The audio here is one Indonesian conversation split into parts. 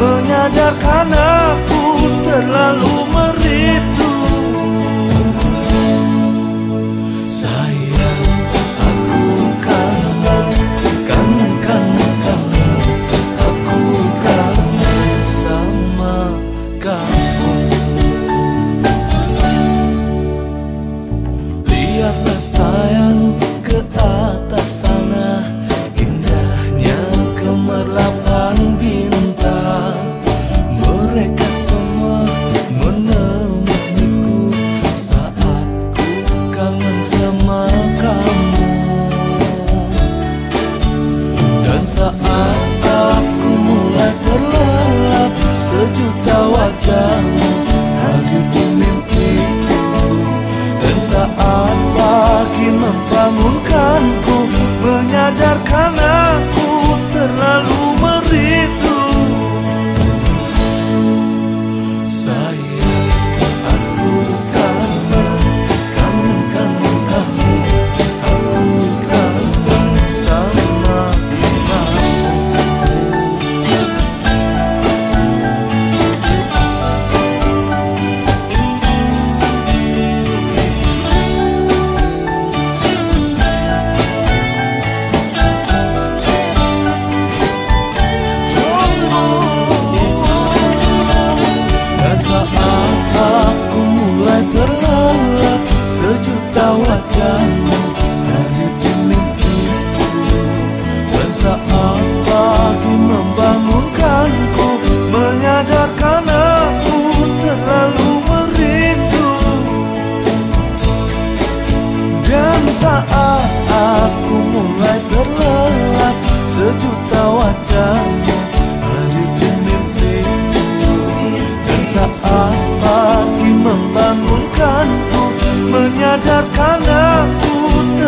Menyadarkan aku terlalu meritu Sayang, aku kangen Kangen, kangen, kangen. Aku kangen sama kamu. Lihatlah sayang ke atas membangunkanku wajahmu hadir Dan saat pagi membangunkanku Menyadarkan aku terlalu merindu Dan saat aku mulai terlelap Sejuta wajahmu hadir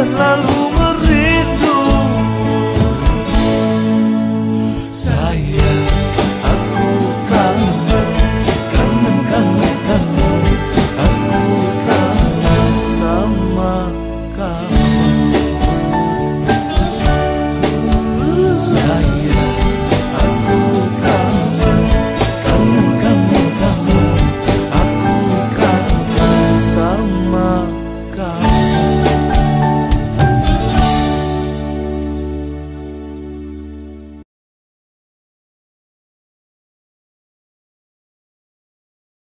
aku terlalu